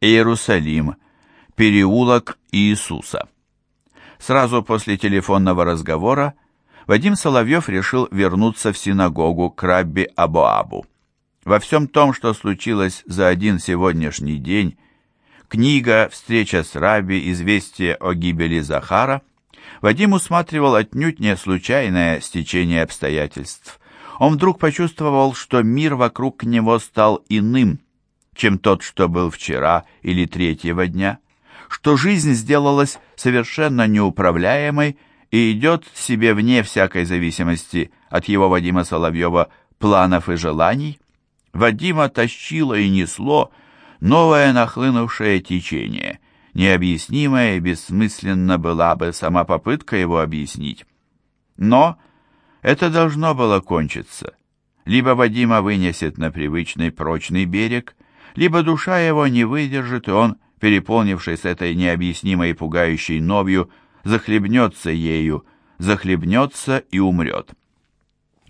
Иерусалим, переулок Иисуса. Сразу после телефонного разговора Вадим Соловьев решил вернуться в синагогу к Рабби Абоабу. Во всем том, что случилось за один сегодняшний день, книга «Встреча с Раби. Известие о гибели Захара» Вадим усматривал отнюдь не случайное стечение обстоятельств. Он вдруг почувствовал, что мир вокруг него стал иным, чем тот, что был вчера или третьего дня, что жизнь сделалась совершенно неуправляемой и идет себе вне всякой зависимости от его Вадима Соловьева планов и желаний. Вадима тащило и несло новое нахлынувшее течение – Необъяснимая и бессмысленно была бы сама попытка его объяснить. Но это должно было кончиться. Либо Вадима вынесет на привычный прочный берег, либо душа его не выдержит, и он, переполнившись этой необъяснимой и пугающей новью, захлебнется ею, захлебнется и умрет.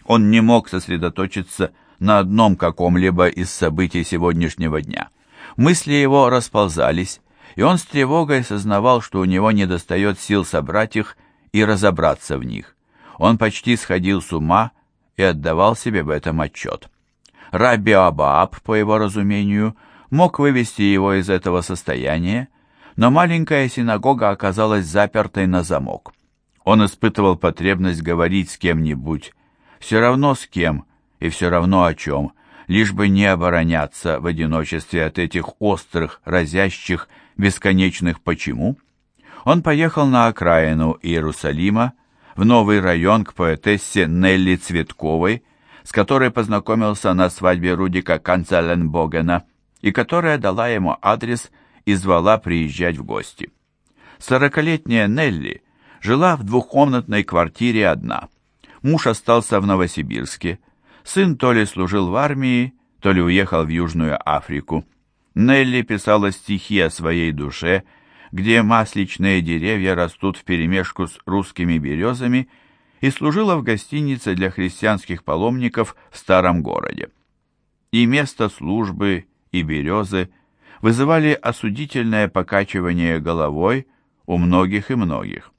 Он не мог сосредоточиться на одном каком-либо из событий сегодняшнего дня. Мысли его расползались, и он с тревогой сознавал, что у него недостает сил собрать их и разобраться в них. Он почти сходил с ума и отдавал себе в этом отчет. Раби Абааб, по его разумению, мог вывести его из этого состояния, но маленькая синагога оказалась запертой на замок. Он испытывал потребность говорить с кем-нибудь, все равно с кем и все равно о чем, лишь бы не обороняться в одиночестве от этих острых, разящих, бесконечных «почему», он поехал на окраину Иерусалима, в новый район к поэтессе Нелли Цветковой, с которой познакомился на свадьбе Рудика Канцеленбогена и которая дала ему адрес и звала приезжать в гости. Сорокалетняя Нелли жила в двухкомнатной квартире одна. Муж остался в Новосибирске. Сын то ли служил в армии, то ли уехал в Южную Африку. Нелли писала стихи о своей душе, где масличные деревья растут вперемешку с русскими березами, и служила в гостинице для христианских паломников в старом городе. И место службы, и березы вызывали осудительное покачивание головой у многих и многих.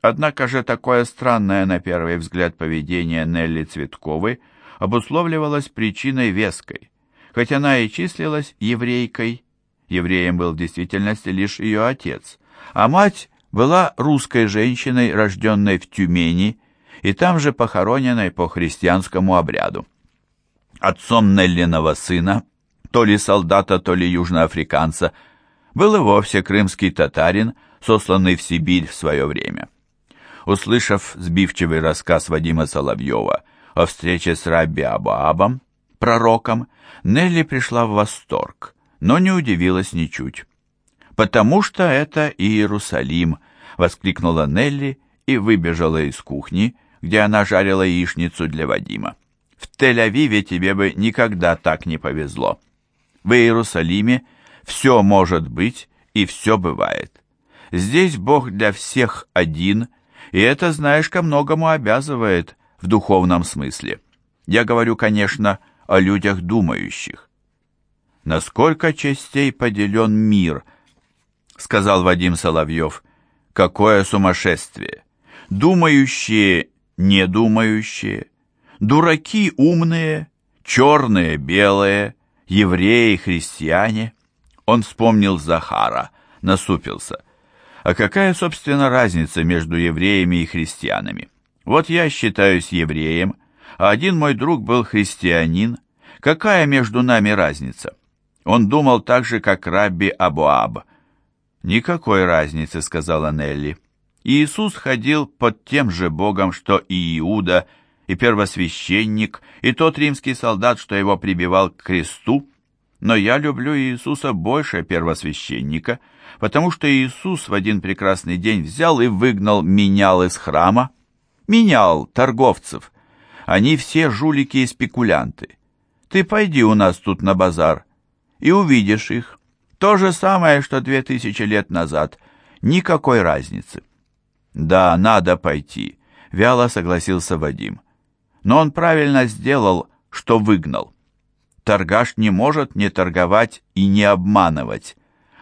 Однако же такое странное на первый взгляд поведение Нелли Цветковой обусловливалось причиной веской – Хоть она и числилась еврейкой, евреем был в действительности лишь ее отец, а мать была русской женщиной, рожденной в Тюмени, и там же похороненной по христианскому обряду. Отцом Неллиного сына, то ли солдата, то ли южноафриканца, был и вовсе крымский татарин, сосланный в Сибирь в свое время. Услышав сбивчивый рассказ Вадима Соловьева о встрече с Рабби Абаабом, пророком, Нелли пришла в восторг, но не удивилась ничуть. «Потому что это Иерусалим!» — воскликнула Нелли и выбежала из кухни, где она жарила яичницу для Вадима. «В Тель-Авиве тебе бы никогда так не повезло. В Иерусалиме все может быть и все бывает. Здесь Бог для всех один, и это, знаешь, ко многому обязывает в духовном смысле. Я говорю, конечно, о людях думающих. «Насколько частей поделен мир?» — сказал Вадим Соловьев. «Какое сумасшествие! Думающие, недумающие, дураки умные, черные, белые, евреи, христиане». Он вспомнил Захара, насупился. «А какая, собственно, разница между евреями и христианами? Вот я считаюсь евреем, а один мой друг был христианин. Какая между нами разница? Он думал так же, как Рабби Абуаб. «Никакой разницы», — сказала Нелли. Иисус ходил под тем же Богом, что и Иуда, и первосвященник, и тот римский солдат, что его прибивал к кресту. Но я люблю Иисуса больше первосвященника, потому что Иисус в один прекрасный день взял и выгнал менял из храма. Менял торговцев, они все жулики и спекулянты. Ты пойди у нас тут на базар и увидишь их. То же самое, что две тысячи лет назад. Никакой разницы. Да, надо пойти, вяло согласился Вадим. Но он правильно сделал, что выгнал. Торгаш не может не торговать и не обманывать.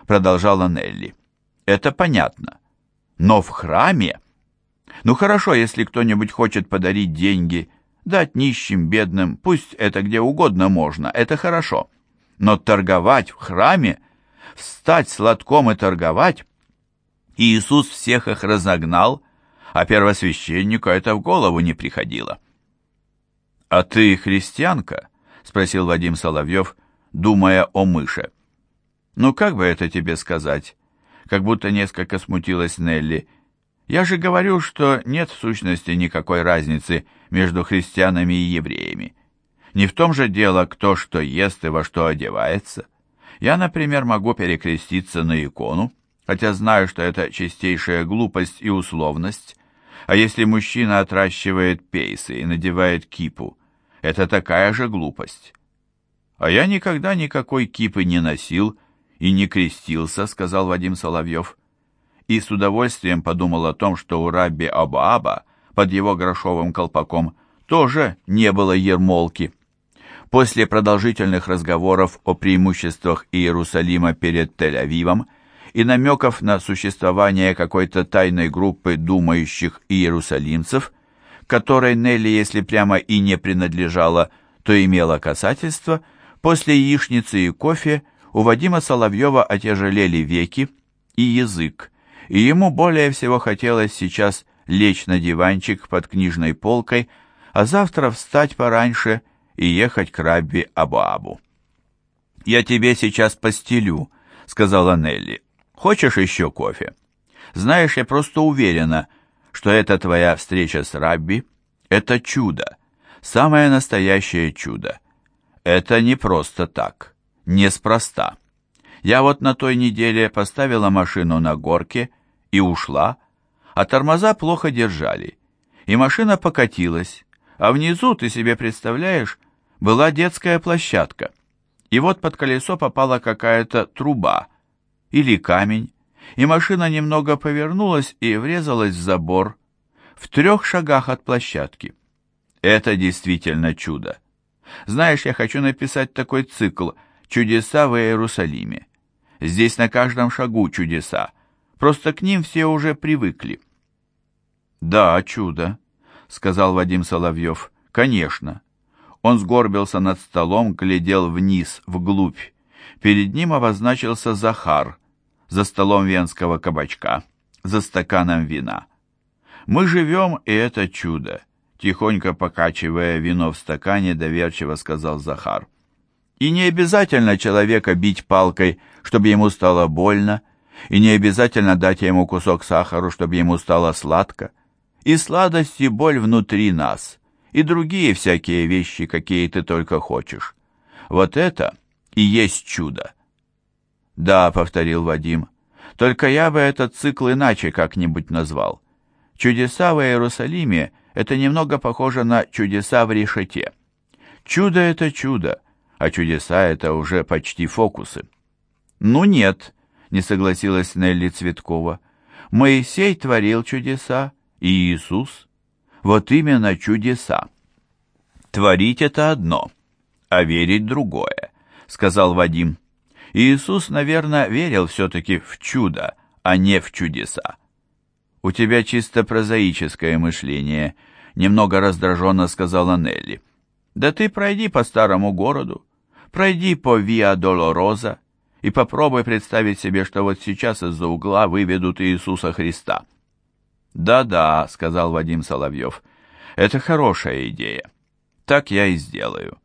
продолжала Нелли. Это понятно. Но в храме... Ну хорошо, если кто-нибудь хочет подарить деньги, дать нищим, бедным, пусть это где угодно можно, это хорошо. Но торговать в храме, встать с лотком и торговать... Иисус всех их разогнал, а первосвященнику это в голову не приходило. «А ты христианка?» — спросил Вадим Соловьев, думая о мыше. «Ну, как бы это тебе сказать?» Как будто несколько смутилась Нелли. «Я же говорю, что нет в сущности никакой разницы между христианами и евреями. Не в том же дело, кто что ест и во что одевается. Я, например, могу перекреститься на икону, хотя знаю, что это чистейшая глупость и условность. А если мужчина отращивает пейсы и надевает кипу, это такая же глупость. А я никогда никакой кипы не носил и не крестился, сказал Вадим Соловьев. И с удовольствием подумал о том, что у Рабби Абааба под его грошовым колпаком тоже не было ермолки. После продолжительных разговоров о преимуществах Иерусалима перед Тель-Авивом и намеков на существование какой-то тайной группы думающих иерусалимцев, которой Нелли, если прямо и не принадлежала, то имела касательство, после яичницы и кофе у Вадима Соловьева отяжелели веки и язык, и ему более всего хотелось сейчас лечь на диванчик под книжной полкой, а завтра встать пораньше и ехать к Рабби Абуабу. «Я тебе сейчас постелю», — сказала Нелли. «Хочешь еще кофе?» «Знаешь, я просто уверена, что эта твоя встреча с Рабби — это чудо, самое настоящее чудо. Это не просто так, неспроста. Я вот на той неделе поставила машину на горке и ушла, а тормоза плохо держали, и машина покатилась, а внизу, ты себе представляешь, была детская площадка. И вот под колесо попала какая-то труба или камень, и машина немного повернулась и врезалась в забор в трех шагах от площадки. Это действительно чудо. Знаешь, я хочу написать такой цикл «Чудеса в Иерусалиме». Здесь на каждом шагу чудеса, просто к ним все уже привыкли. «Да, чудо», — сказал Вадим Соловьев. «Конечно». Он сгорбился над столом, глядел вниз, вглубь. Перед ним обозначился Захар, за столом венского кабачка, за стаканом вина. «Мы живем, и это чудо», — тихонько покачивая вино в стакане, доверчиво сказал Захар. «И не обязательно человека бить палкой, чтобы ему стало больно, и не обязательно дать ему кусок сахара, чтобы ему стало сладко. И сладость и боль внутри нас, и другие всякие вещи, какие ты только хочешь. Вот это и есть чудо. «Да», — повторил Вадим, — «только я бы этот цикл иначе как-нибудь назвал. Чудеса в Иерусалиме — это немного похоже на чудеса в решете. Чудо — это чудо, а чудеса — это уже почти фокусы». «Ну нет», — не согласилась Нелли Цветкова, — «Моисей творил чудеса, и Иисус. Вот именно чудеса». «Творить — это одно, а верить — другое», — сказал Вадим. Иисус, наверное, верил все-таки в чудо, а не в чудеса. «У тебя чисто прозаическое мышление», — немного раздраженно сказала Нелли. «Да ты пройди по старому городу, пройди по Виа Долороза и попробуй представить себе, что вот сейчас из-за угла выведут Иисуса Христа». «Да-да», — сказал Вадим Соловьев, — «это хорошая идея. Так я и сделаю».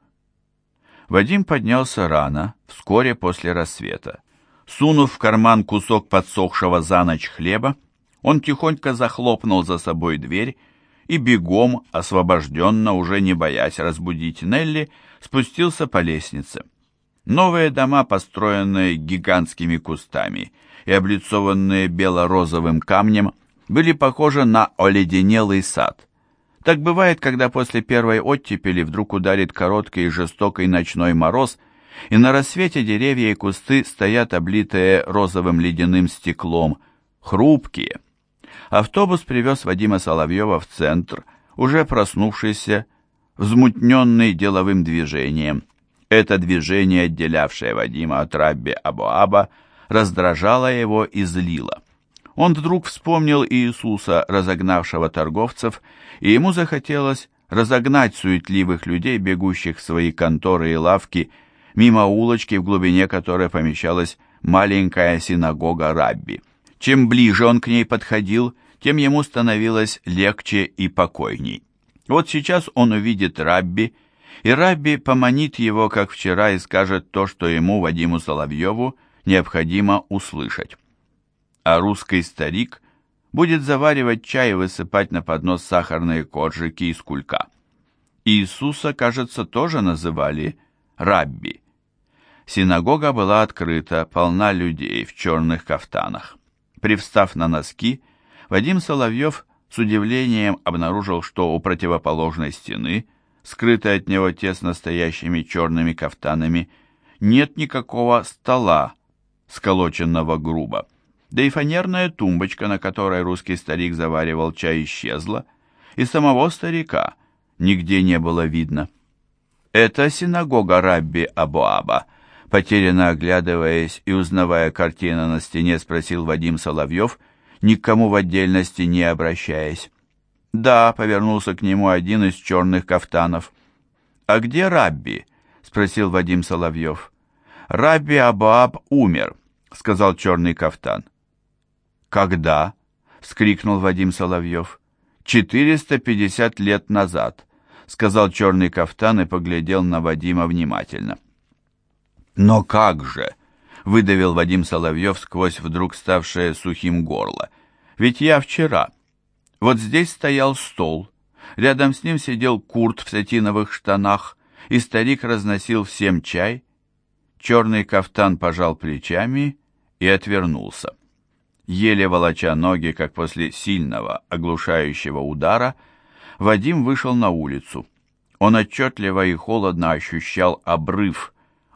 Вадим поднялся рано, вскоре после рассвета. Сунув в карман кусок подсохшего за ночь хлеба, он тихонько захлопнул за собой дверь и бегом, освобожденно, уже не боясь разбудить Нелли, спустился по лестнице. Новые дома, построенные гигантскими кустами и облицованные бело-розовым камнем, были похожи на оледенелый сад. Так бывает, когда после первой оттепели вдруг ударит короткий и жестокий ночной мороз, и на рассвете деревья и кусты стоят облитые розовым ледяным стеклом, хрупкие. Автобус привез Вадима Соловьева в центр, уже проснувшийся, взмутненный деловым движением. Это движение, отделявшее Вадима от Рабби Абуаба, раздражало его и злило. Он вдруг вспомнил Иисуса, разогнавшего торговцев, и ему захотелось разогнать суетливых людей, бегущих в свои конторы и лавки, мимо улочки, в глубине которой помещалась маленькая синагога Рабби. Чем ближе он к ней подходил, тем ему становилось легче и покойней. Вот сейчас он увидит Рабби, и Рабби поманит его, как вчера, и скажет то, что ему, Вадиму Соловьеву, необходимо услышать. А русский старик будет заваривать чай и высыпать на поднос сахарные коржики из кулька. Иисуса, кажется, тоже называли Рабби. Синагога была открыта, полна людей в черных кафтанах. Привстав на носки, Вадим Соловьев с удивлением обнаружил, что у противоположной стены, скрытой от него тесно стоящими черными кафтанами, нет никакого стола, сколоченного грубо. Да и фанерная тумбочка, на которой русский старик заваривал чай, исчезла, и самого старика нигде не было видно. «Это синагога Рабби Абуаба», потерянно оглядываясь и узнавая картину на стене, спросил Вадим Соловьев, никому в отдельности не обращаясь. «Да», — повернулся к нему один из черных кафтанов. «А где Рабби?» — спросил Вадим Соловьев. «Рабби Абуаб умер», — сказал черный кафтан. «Когда?» — вскрикнул Вадим Соловьев. «Четыреста пятьдесят лет назад», — сказал черный кафтан и поглядел на Вадима внимательно. «Но как же?» — выдавил Вадим Соловьев сквозь вдруг ставшее сухим горло. «Ведь я вчера. Вот здесь стоял стол. Рядом с ним сидел Курт в сатиновых штанах, и старик разносил всем чай. Черный кафтан пожал плечами и отвернулся еле волоча ноги, как после сильного, оглушающего удара, Вадим вышел на улицу. Он отчетливо и холодно ощущал обрыв,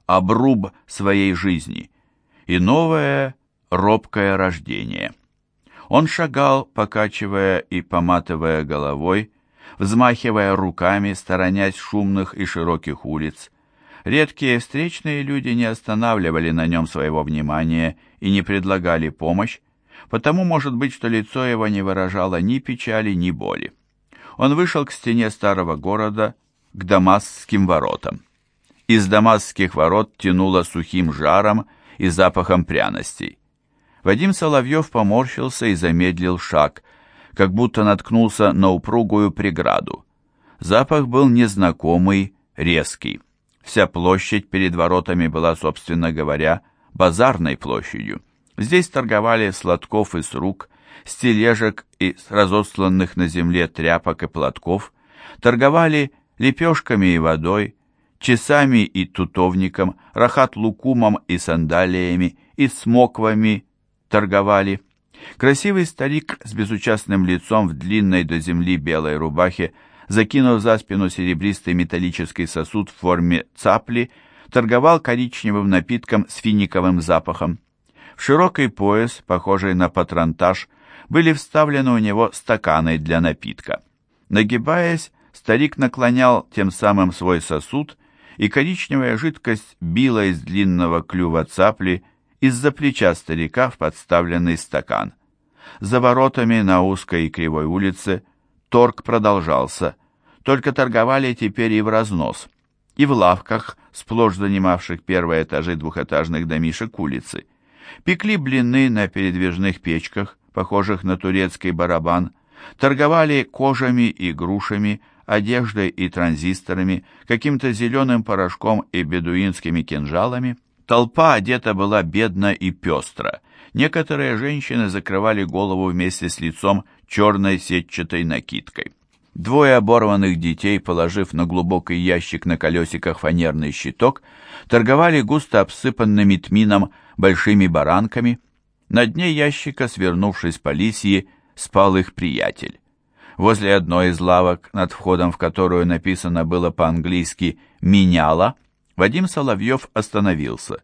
обруб своей жизни и новое робкое рождение. Он шагал, покачивая и поматывая головой, взмахивая руками, сторонясь шумных и широких улиц. Редкие встречные люди не останавливали на нем своего внимания и не предлагали помощь, потому может быть, что лицо его не выражало ни печали, ни боли. Он вышел к стене старого города, к Дамасским воротам. Из Дамасских ворот тянуло сухим жаром и запахом пряностей. Вадим Соловьев поморщился и замедлил шаг, как будто наткнулся на упругую преграду. Запах был незнакомый, резкий. Вся площадь перед воротами была, собственно говоря, базарной площадью. Здесь торговали сладков из рук, с тележек и с разосланных на земле тряпок и платков, торговали лепешками и водой, часами и тутовником, рахат-лукумом и сандалиями, и смоквами торговали. Красивый старик с безучастным лицом в длинной до земли белой рубахе, закинув за спину серебристый металлический сосуд в форме цапли, торговал коричневым напитком с финиковым запахом. В широкий пояс, похожий на патронтаж, были вставлены у него стаканы для напитка. Нагибаясь, старик наклонял тем самым свой сосуд, и коричневая жидкость била из длинного клюва цапли из-за плеча старика в подставленный стакан. За воротами на узкой и кривой улице торг продолжался, только торговали теперь и в разнос, и в лавках, сплошь занимавших первые этажи двухэтажных домишек улицы. Пекли блины на передвижных печках, похожих на турецкий барабан, торговали кожами и грушами, одеждой и транзисторами, каким-то зеленым порошком и бедуинскими кинжалами. Толпа одета была бедно и пестро. Некоторые женщины закрывали голову вместе с лицом черной сетчатой накидкой. Двое оборванных детей, положив на глубокий ящик на колесиках фанерный щиток, торговали густо обсыпанными тмином большими баранками. На дне ящика, свернувшись по лисьи, спал их приятель. Возле одной из лавок, над входом в которую написано было по-английски «меняла», Вадим Соловьев остановился.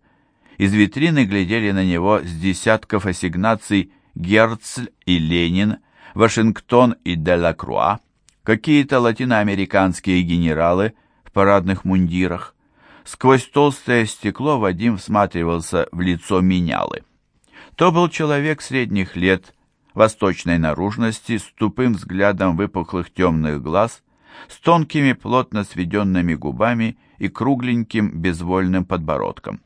Из витрины глядели на него с десятков ассигнаций Герцль и Ленин, Вашингтон и Делакруа, какие-то латиноамериканские генералы в парадных мундирах. Сквозь толстое стекло Вадим всматривался в лицо менялы. То был человек средних лет, восточной наружности, с тупым взглядом выпуклых темных глаз, с тонкими плотно сведенными губами и кругленьким безвольным подбородком.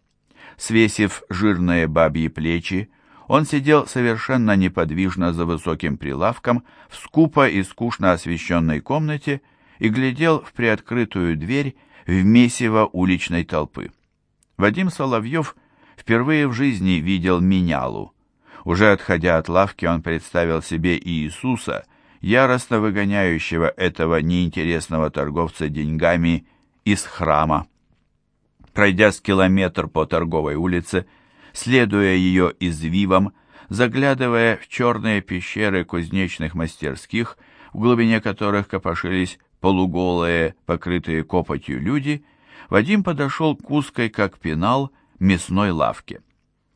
Свесив жирные бабьи плечи, он сидел совершенно неподвижно за высоким прилавком в скупо и скучно освещенной комнате и глядел в приоткрытую дверь в месиво уличной толпы. Вадим Соловьев впервые в жизни видел менялу. Уже отходя от лавки, он представил себе Иисуса, яростно выгоняющего этого неинтересного торговца деньгами из храма. Пройдя с километр по торговой улице, следуя ее извивам, заглядывая в черные пещеры кузнечных мастерских, в глубине которых копошились полуголые, покрытые копотью люди, Вадим подошел к узкой, как пенал, мясной лавке.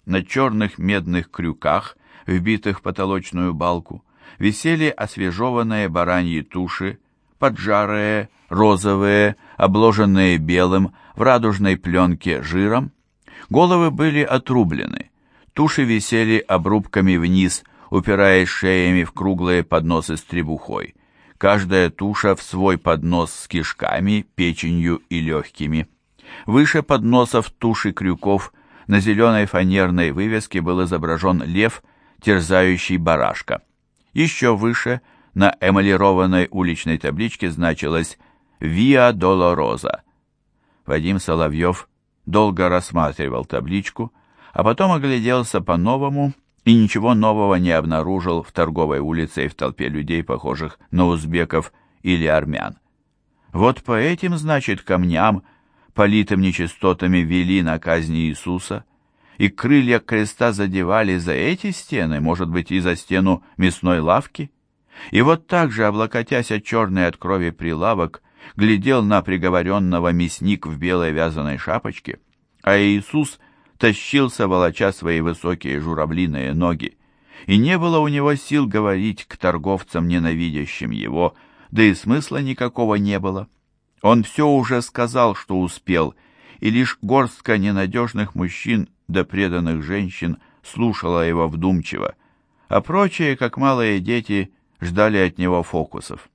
На черных медных крюках, вбитых в потолочную балку, висели освежеванные бараньи туши, поджарые, розовые, обложенные белым, в радужной пленке жиром, Головы были отрублены, туши висели обрубками вниз, упираясь шеями в круглые подносы с требухой. Каждая туша в свой поднос с кишками, печенью и легкими. Выше подносов туши крюков на зеленой фанерной вывеске был изображен лев, терзающий барашка. Еще выше на эмалированной уличной табличке значилось «Виа Долороза». Вадим Соловьев долго рассматривал табличку, а потом огляделся по-новому и ничего нового не обнаружил в торговой улице и в толпе людей, похожих на узбеков или армян. Вот по этим, значит, камням, политым нечистотами вели на казни Иисуса, и крылья креста задевали за эти стены, может быть, и за стену мясной лавки. И вот так же, облокотясь от черной от крови прилавок, глядел на приговоренного мясник в белой вязаной шапочке, а Иисус тащился, волоча свои высокие журавлиные ноги, и не было у него сил говорить к торговцам, ненавидящим его, да и смысла никакого не было. Он все уже сказал, что успел, и лишь горстка ненадежных мужчин да преданных женщин слушала его вдумчиво, а прочие, как малые дети, ждали от него фокусов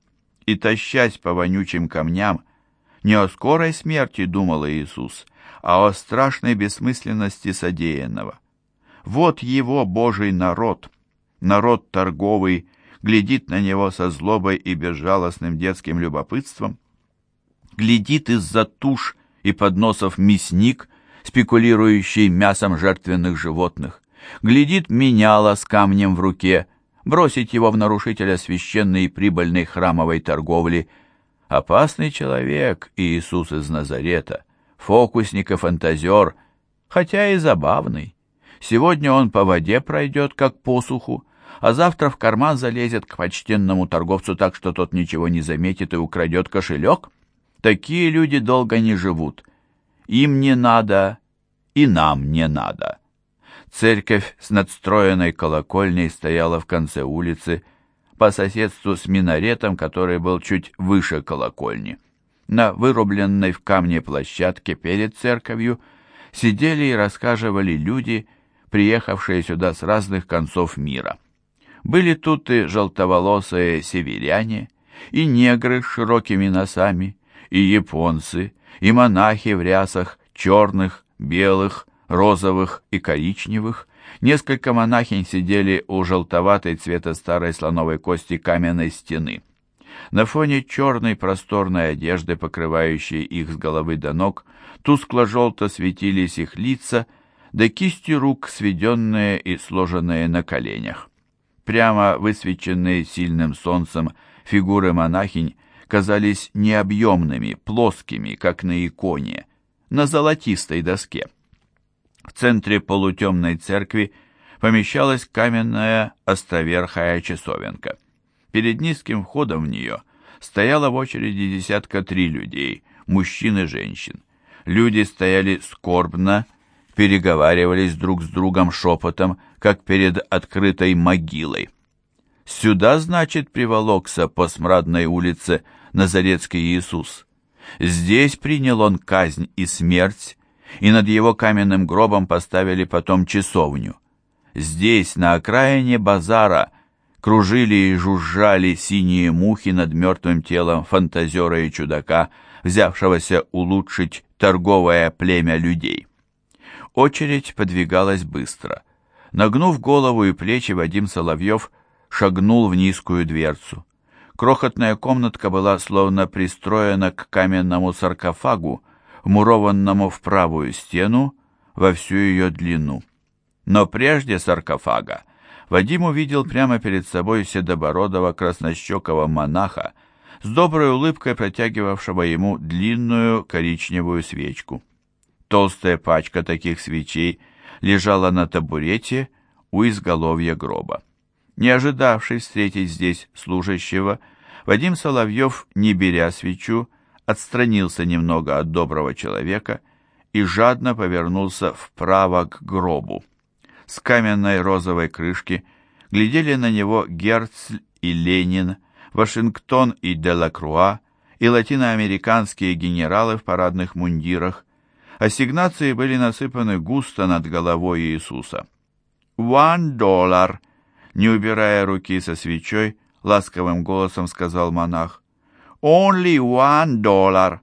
и, тащась по вонючим камням, не о скорой смерти думал Иисус, а о страшной бессмысленности содеянного. Вот его Божий народ, народ торговый, глядит на него со злобой и безжалостным детским любопытством, глядит из-за туш и подносов мясник, спекулирующий мясом жертвенных животных, глядит меняла с камнем в руке, бросить его в нарушителя священной и прибыльной храмовой торговли. Опасный человек Иисус из Назарета, фокусник фантазер, хотя и забавный. Сегодня он по воде пройдет, как по суху, а завтра в карман залезет к почтенному торговцу так, что тот ничего не заметит и украдет кошелек. Такие люди долго не живут. Им не надо, и нам не надо. Церковь с надстроенной колокольней стояла в конце улицы, по соседству с минаретом, который был чуть выше колокольни. На вырубленной в камне площадке перед церковью сидели и рассказывали люди, приехавшие сюда с разных концов мира. Были тут и желтоволосые северяне, и негры с широкими носами, и японцы, и монахи в рясах черных, белых, розовых и коричневых, несколько монахинь сидели у желтоватой цвета старой слоновой кости каменной стены. На фоне черной просторной одежды, покрывающей их с головы до ног, тускло-желто светились их лица, да кисти рук, сведенные и сложенные на коленях. Прямо высвеченные сильным солнцем фигуры монахинь казались необъемными, плоскими, как на иконе, на золотистой доске. В центре полутемной церкви помещалась каменная островерхая часовенка. Перед низким входом в нее стояло в очереди десятка три людей, мужчин и женщин. Люди стояли скорбно, переговаривались друг с другом шепотом, как перед открытой могилой. Сюда, значит, приволокся по смрадной улице Назарецкий Иисус. Здесь принял он казнь и смерть, и над его каменным гробом поставили потом часовню. Здесь, на окраине базара, кружили и жужжали синие мухи над мертвым телом фантазера и чудака, взявшегося улучшить торговое племя людей. Очередь подвигалась быстро. Нагнув голову и плечи, Вадим Соловьев шагнул в низкую дверцу. Крохотная комнатка была словно пристроена к каменному саркофагу, вмурованному в правую стену во всю ее длину. Но прежде саркофага Вадим увидел прямо перед собой седобородого краснощекого монаха с доброй улыбкой протягивавшего ему длинную коричневую свечку. Толстая пачка таких свечей лежала на табурете у изголовья гроба. Не ожидавший встретить здесь служащего, Вадим Соловьев, не беря свечу, отстранился немного от доброго человека и жадно повернулся вправо к гробу с каменной розовой крышки глядели на него Герцль и Ленин, Вашингтон и Делакруа, и латиноамериканские генералы в парадных мундирах. Ассигнации были насыпаны густо над головой Иисуса. «One dollar!» Не убирая руки со свечой, ласковым голосом сказал монах. «Only one dollar!»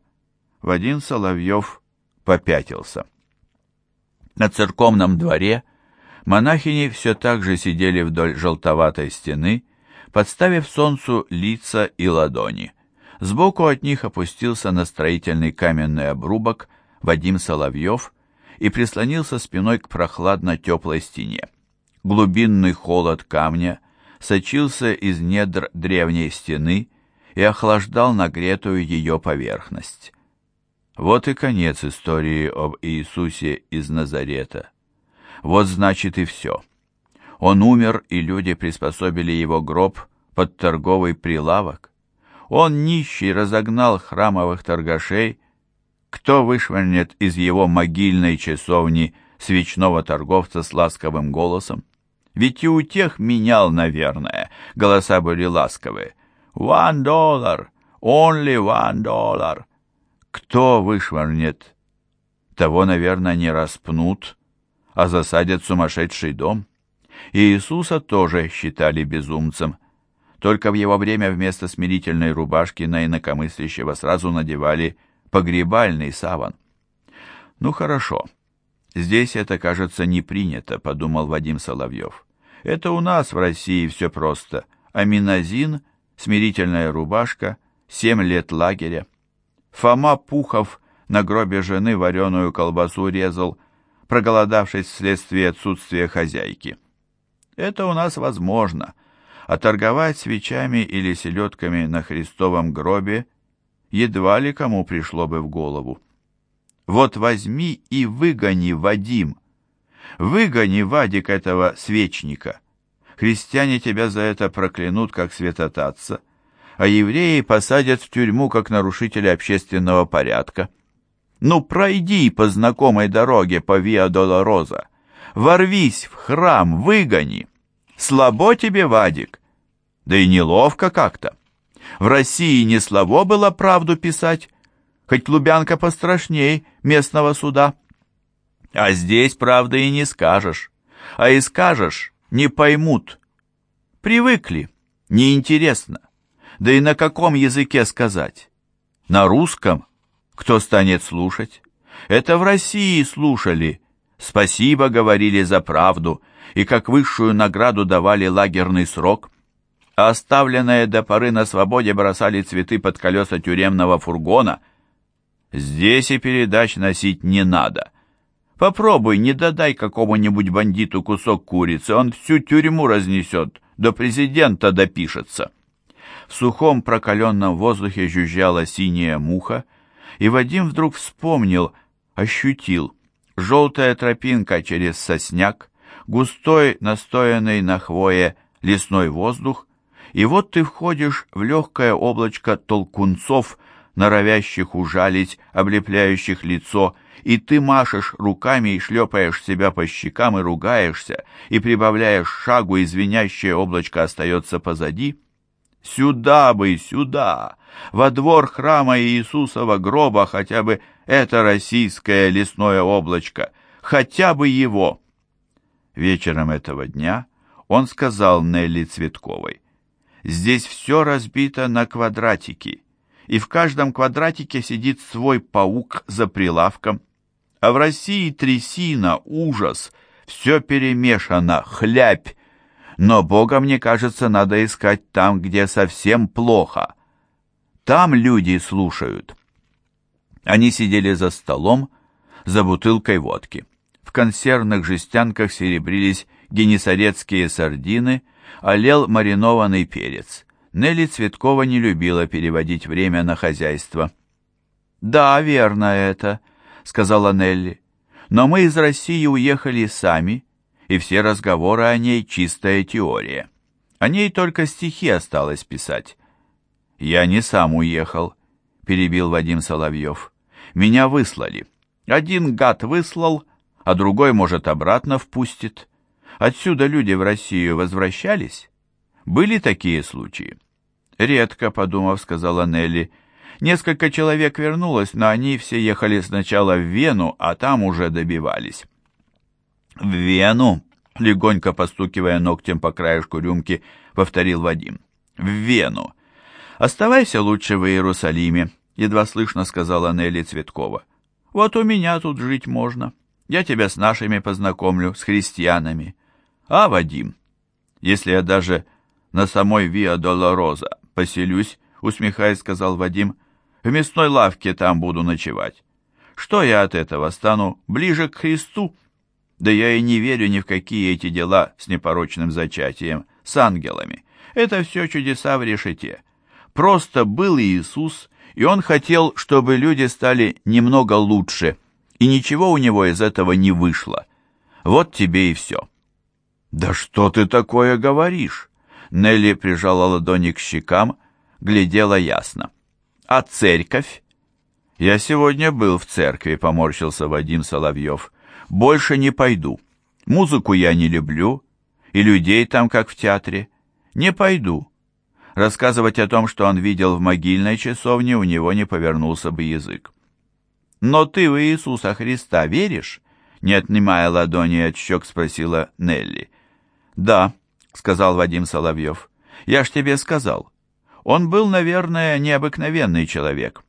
Вадим Соловьев попятился. На церковном дворе Монахини все так же сидели вдоль желтоватой стены, подставив солнцу лица и ладони. Сбоку от них опустился на строительный каменный обрубок Вадим Соловьев и прислонился спиной к прохладно-теплой стене. Глубинный холод камня сочился из недр древней стены и охлаждал нагретую ее поверхность. Вот и конец истории об Иисусе из Назарета. Вот значит и все. Он умер, и люди приспособили его гроб под торговый прилавок. Он нищий разогнал храмовых торгашей. Кто вышвырнет из его могильной часовни свечного торговца с ласковым голосом? Ведь и у тех менял, наверное. Голоса были ласковые. «One dollar! Only one dollar!» Кто вышвырнет? Того, наверное, не распнут, а засадят сумасшедший дом. И Иисуса тоже считали безумцем. Только в его время вместо смирительной рубашки на инакомыслящего сразу надевали погребальный саван. «Ну хорошо, здесь это, кажется, не принято», — подумал Вадим Соловьев. «Это у нас в России все просто. Аминозин, смирительная рубашка, семь лет лагеря. Фома Пухов на гробе жены вареную колбасу резал, проголодавшись вследствие отсутствия хозяйки. Это у нас возможно, а торговать свечами или селедками на Христовом гробе едва ли кому пришло бы в голову. Вот возьми и выгони, Вадим, выгони, Вадик, этого свечника. Христиане тебя за это проклянут, как святотатца, а евреи посадят в тюрьму, как нарушителя общественного порядка. Ну, пройди по знакомой дороге по Виа-Долороза. Ворвись в храм, выгони. Слабо тебе, Вадик. Да и неловко как-то. В России не слабо было правду писать, хоть Лубянка пострашней местного суда. А здесь правда и не скажешь. А и скажешь, не поймут. Привыкли, неинтересно. Да и на каком языке сказать? На русском? Кто станет слушать? Это в России слушали. Спасибо говорили за правду, и как высшую награду давали лагерный срок. А оставленные до поры на свободе бросали цветы под колеса тюремного фургона. Здесь и передач носить не надо. Попробуй, не додай какому-нибудь бандиту кусок курицы, он всю тюрьму разнесет, до президента допишется. В сухом прокаленном воздухе жужжала синяя муха, и Вадим вдруг вспомнил, ощутил. Желтая тропинка через сосняк, густой, настоянный на хвое лесной воздух, и вот ты входишь в легкое облачко толкунцов, норовящих ужалить, облепляющих лицо, и ты машешь руками и шлепаешь себя по щекам и ругаешься, и прибавляешь шагу, и звенящее облачко остается позади. Сюда бы, сюда! Во двор храма Иисусова гроба хотя бы это российское лесное облачко, хотя бы его. Вечером этого дня он сказал Нелли Цветковой, «Здесь все разбито на квадратики, и в каждом квадратике сидит свой паук за прилавком, а в России трясина, ужас, все перемешано, хлябь, но Бога, мне кажется, надо искать там, где совсем плохо. Там люди слушают». Они сидели за столом, за бутылкой водки. В консервных жестянках серебрились генесарецкие сардины, олел маринованный перец. Нелли Цветкова не любила переводить время на хозяйство. «Да, верно это», — сказала Нелли. «Но мы из России уехали сами, и все разговоры о ней — чистая теория. О ней только стихи осталось писать». «Я не сам уехал», — перебил Вадим Соловьев. «Меня выслали. Один гад выслал, а другой, может, обратно впустит. Отсюда люди в Россию возвращались? Были такие случаи? Редко, подумав, сказала Нелли. Несколько человек вернулось, но они все ехали сначала в Вену, а там уже добивались. В Вену, легонько постукивая ногтем по краешку рюмки, повторил Вадим. В Вену. Оставайся лучше в Иерусалиме, едва слышно сказала Нелли Цветкова. Вот у меня тут жить можно. Я тебя с нашими познакомлю, с христианами. А, Вадим, если я даже на самой Виа Долороза поселюсь, усмехаясь, сказал Вадим, в мясной лавке там буду ночевать. Что я от этого стану ближе к Христу? Да я и не верю ни в какие эти дела с непорочным зачатием, с ангелами. Это все чудеса в решете. Просто был Иисус, и он хотел, чтобы люди стали немного лучше, и ничего у него из этого не вышло. Вот тебе и все. «Да что ты такое говоришь?» Нелли прижала ладони к щекам, глядела ясно. «А церковь?» «Я сегодня был в церкви», — поморщился Вадим Соловьев. «Больше не пойду. Музыку я не люблю, и людей там, как в театре. Не пойду. Рассказывать о том, что он видел в могильной часовне, у него не повернулся бы язык. «Но ты в Иисуса Христа веришь?» Не отнимая ладони от щек, спросила Нелли. «Да», — сказал Вадим Соловьев. «Я ж тебе сказал. Он был, наверное, необыкновенный человек.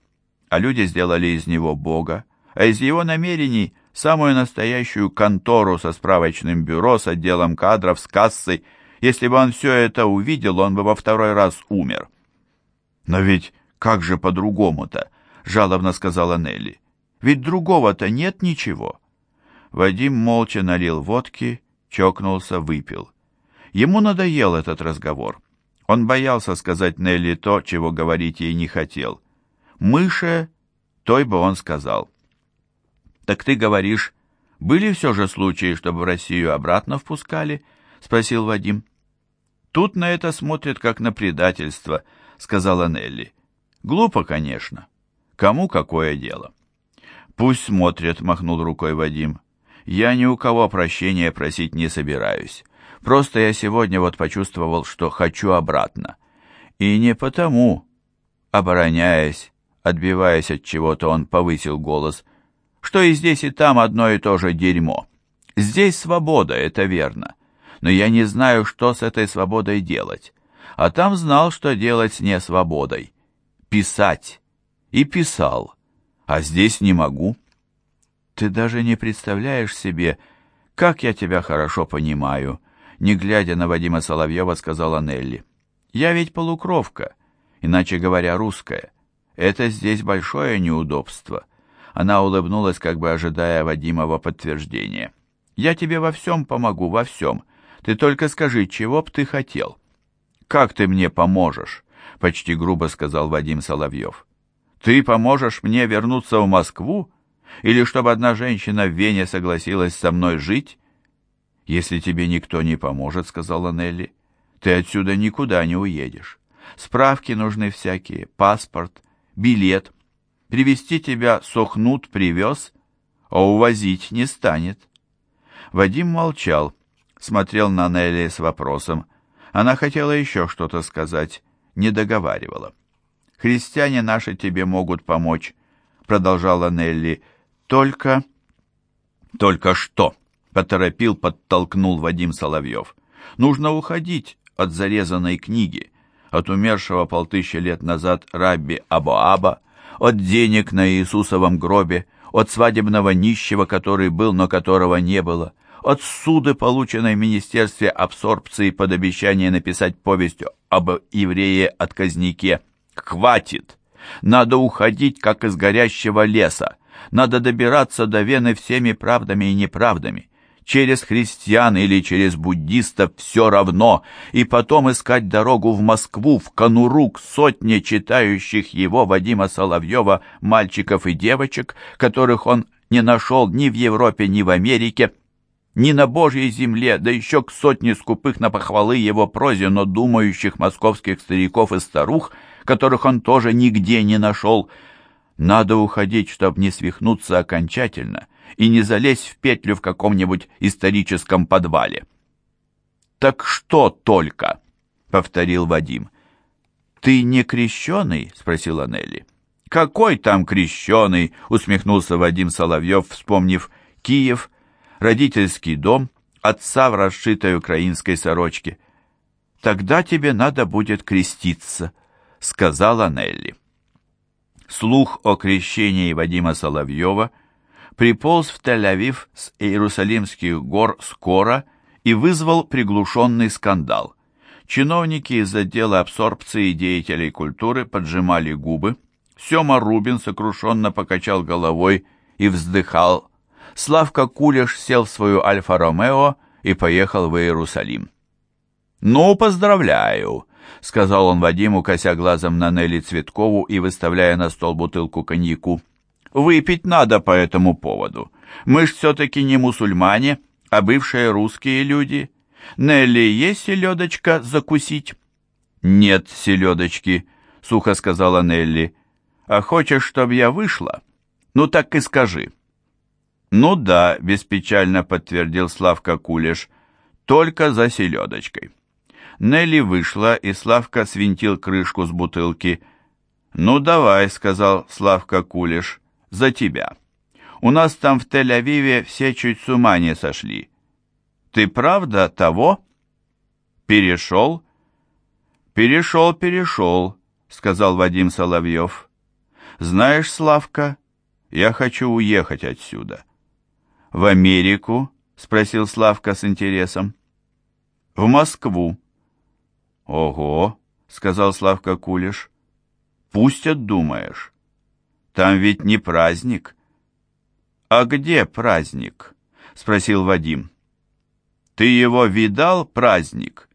А люди сделали из него Бога, а из его намерений самую настоящую контору со справочным бюро, с отделом кадров, с кассой — если бы он все это увидел, он бы во второй раз умер. «Но ведь как же по-другому-то?» — жалобно сказала Нелли. «Ведь другого-то нет ничего». Вадим молча налил водки, чокнулся, выпил. Ему надоел этот разговор. Он боялся сказать Нелли то, чего говорить ей не хотел. «Мыше», той бы он сказал. «Так ты говоришь, были все же случаи, чтобы в Россию обратно впускали?» — спросил Вадим. Тут на это смотрят как на предательство, сказала Нелли. Глупо, конечно. Кому какое дело? Пусть смотрят, махнул рукой Вадим. Я ни у кого прощения просить не собираюсь. Просто я сегодня вот почувствовал, что хочу обратно. И не потому, обороняясь, отбиваясь от чего-то, он повысил голос, что и здесь, и там одно и то же дерьмо. Здесь свобода, это верно но я не знаю, что с этой свободой делать. А там знал, что делать с несвободой. Писать. И писал. А здесь не могу. Ты даже не представляешь себе, как я тебя хорошо понимаю, не глядя на Вадима Соловьева, сказала Нелли. Я ведь полукровка, иначе говоря, русская. Это здесь большое неудобство. Она улыбнулась, как бы ожидая Вадимова подтверждения. Я тебе во всем помогу, во всем. Ты только скажи, чего б ты хотел?» «Как ты мне поможешь?» — почти грубо сказал Вадим Соловьев. «Ты поможешь мне вернуться в Москву? Или чтобы одна женщина в Вене согласилась со мной жить?» «Если тебе никто не поможет», — сказала Нелли, — «ты отсюда никуда не уедешь. Справки нужны всякие, паспорт, билет. Привезти тебя Сохнут привез, а увозить не станет». Вадим молчал смотрел на Нелли с вопросом. Она хотела еще что-то сказать, не договаривала. «Христиане наши тебе могут помочь», — продолжала Нелли. «Только...» «Только что?» Поторопил, подтолкнул Вадим Соловьев. Нужно уходить от зарезанной книги, от умершего полтыща лет назад Рабби Абоаба, от денег на Иисусовом гробе, от свадебного нищего, который был, но которого не было, от суды, полученной в Министерстве абсорбции под обещание написать повесть об еврее-отказнике. Хватит! Надо уходить, как из горящего леса. Надо добираться до Вены всеми правдами и неправдами через христиан или через буддистов, все равно, и потом искать дорогу в Москву, в Конуру, к сотне читающих его Вадима Соловьева мальчиков и девочек, которых он не нашел ни в Европе, ни в Америке, ни на Божьей земле, да еще к сотне скупых на похвалы его прозе, но думающих московских стариков и старух, которых он тоже нигде не нашел. Надо уходить, чтобы не свихнуться окончательно, и не залезть в петлю в каком-нибудь историческом подвале. «Так что только?» — повторил Вадим. «Ты не крещеный?» — спросила Нелли. «Какой там крещеный?» — усмехнулся Вадим Соловьев, вспомнив Киев, родительский дом, отца в расшитой украинской сорочке. «Тогда тебе надо будет креститься», — сказала Нелли. Слух о крещении Вадима Соловьева — приполз в Тель-Авив с Иерусалимских гор скоро и вызвал приглушенный скандал. Чиновники из отдела абсорбции деятелей культуры поджимали губы. Сема Рубин сокрушенно покачал головой и вздыхал. Славка Кулеш сел в свою Альфа-Ромео и поехал в Иерусалим. «Ну, поздравляю!» — сказал он Вадиму, кося глазом на Нелли Цветкову и выставляя на стол бутылку коньяку. Выпить надо по этому поводу. Мы ж все-таки не мусульмане, а бывшие русские люди. Нелли, есть селедочка закусить?» «Нет селедочки», — сухо сказала Нелли. «А хочешь, чтобы я вышла? Ну так и скажи». «Ну да», — беспечально подтвердил Славка Кулеш, — «только за селедочкой». Нелли вышла, и Славка свинтил крышку с бутылки. «Ну давай», — сказал Славка Кулеш, за тебя. У нас там в Тель-Авиве все чуть с ума не сошли. Ты правда того? Перешел? Перешел, перешел, сказал Вадим Соловьев. Знаешь, Славка, я хочу уехать отсюда. В Америку? Спросил Славка с интересом. В Москву. Ого, сказал Славка Кулиш. Пустят, думаешь? Там ведь не праздник. А где праздник? Спросил Вадим. Ты его видал, праздник?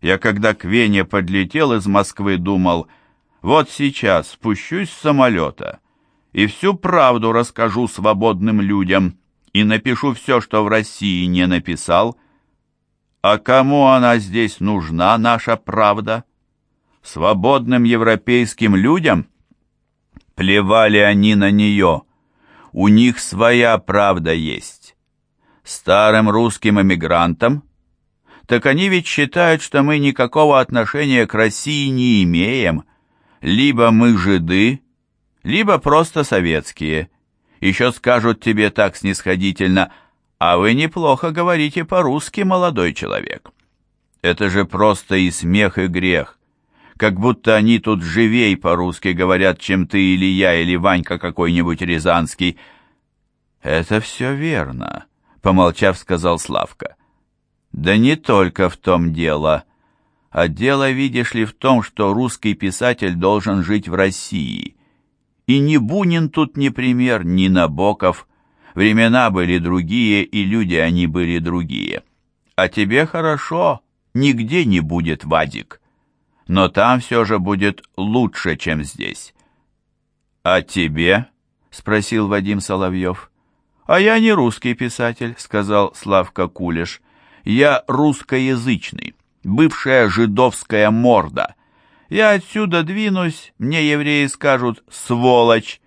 Я когда к Вене подлетел из Москвы, думал, вот сейчас спущусь с самолета и всю правду расскажу свободным людям и напишу все, что в России не написал. А кому она здесь нужна, наша правда? Свободным европейским людям? Плевали они на нее. У них своя правда есть. Старым русским эмигрантам? Так они ведь считают, что мы никакого отношения к России не имеем. Либо мы жиды, либо просто советские. Еще скажут тебе так снисходительно, а вы неплохо говорите по-русски, молодой человек. Это же просто и смех, и грех как будто они тут живей по-русски говорят, чем ты или я, или Ванька какой-нибудь рязанский. Это все верно, помолчав, сказал Славка. Да не только в том дело. А дело, видишь ли, в том, что русский писатель должен жить в России. И ни Бунин тут не пример, ни Набоков. Времена были другие, и люди они были другие. А тебе хорошо, нигде не будет Вадик но там все же будет лучше, чем здесь. «А тебе?» — спросил Вадим Соловьев. «А я не русский писатель», — сказал Славка Кулеш. «Я русскоязычный, бывшая жидовская морда. Я отсюда двинусь, мне евреи скажут «сволочь»,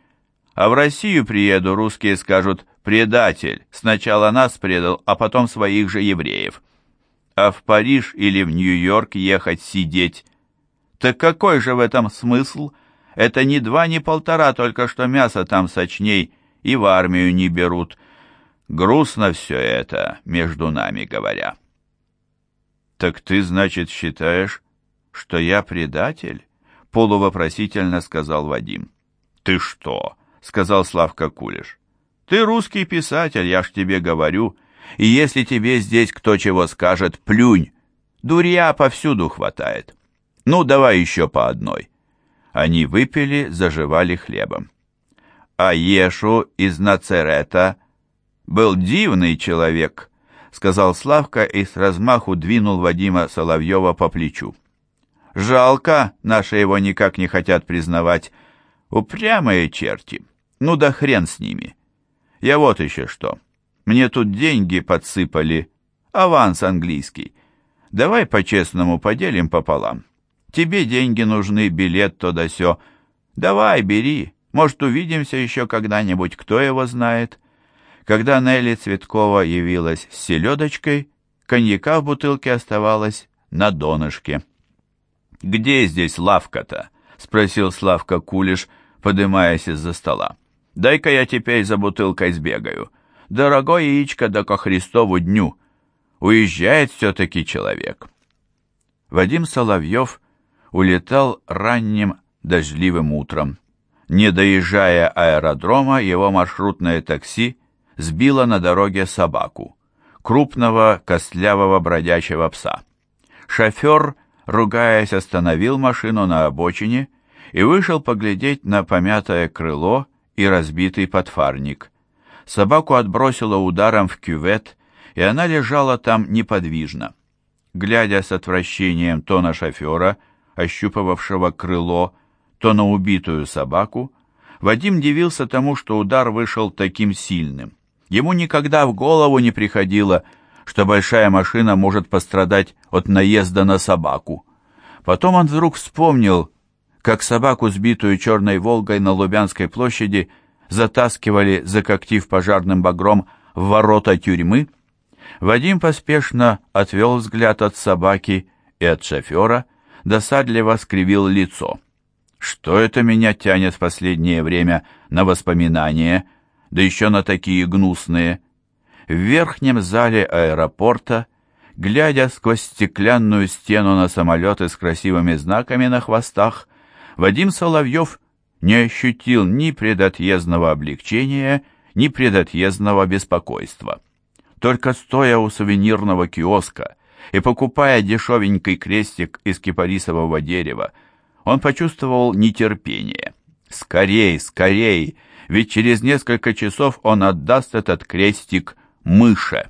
а в Россию приеду, русские скажут «предатель». Сначала нас предал, а потом своих же евреев. А в Париж или в Нью-Йорк ехать сидеть так какой же в этом смысл? Это ни два, ни полтора, только что мясо там сочней и в армию не берут. Грустно все это, между нами говоря. «Так ты, значит, считаешь, что я предатель?» — полувопросительно сказал Вадим. «Ты что?» — сказал Славка Кулиш. «Ты русский писатель, я ж тебе говорю, и если тебе здесь кто чего скажет, плюнь. Дурья повсюду хватает. Ну, давай еще по одной». Они выпили, заживали хлебом. А Ешу из Нацерета был дивный человек, сказал Славка и с размаху двинул Вадима Соловьева по плечу. Жалко, наши его никак не хотят признавать. Упрямые черти. Ну да хрен с ними. Я вот еще что. Мне тут деньги подсыпали. Аванс английский. Давай по-честному поделим пополам. Тебе деньги нужны, билет то да сё. Давай, бери. Может, увидимся еще когда-нибудь, кто его знает. Когда Нелли Цветкова явилась с селедочкой, коньяка в бутылке оставалось на донышке. «Где здесь лавка-то?» — спросил Славка Кулиш, подымаясь из-за стола. «Дай-ка я теперь за бутылкой сбегаю. Дорогой яичко да ко Христову дню. Уезжает все-таки человек». Вадим Соловьев улетал ранним дождливым утром. Не доезжая аэродрома, его маршрутное такси сбило на дороге собаку, крупного костлявого бродячего пса. Шофер, ругаясь, остановил машину на обочине и вышел поглядеть на помятое крыло и разбитый подфарник. Собаку отбросило ударом в кювет, и она лежала там неподвижно. Глядя с отвращением то на шофера, ощупывавшего крыло, то на убитую собаку, Вадим дивился тому, что удар вышел таким сильным. Ему никогда в голову не приходило, что большая машина может пострадать от наезда на собаку. Потом он вдруг вспомнил, как собаку, сбитую черной «Волгой» на Лубянской площади, затаскивали, закоктив пожарным багром, в ворота тюрьмы. Вадим поспешно отвел взгляд от собаки и от шофера, досадливо скривил лицо. Что это меня тянет в последнее время на воспоминания, да еще на такие гнусные? В верхнем зале аэропорта, глядя сквозь стеклянную стену на самолеты с красивыми знаками на хвостах, Вадим Соловьев не ощутил ни предотъездного облегчения, ни предотъездного беспокойства. Только стоя у сувенирного киоска и покупая дешевенький крестик из кипарисового дерева, он почувствовал нетерпение. «Скорей, скорей!» Ведь через несколько часов он отдаст этот крестик мыше.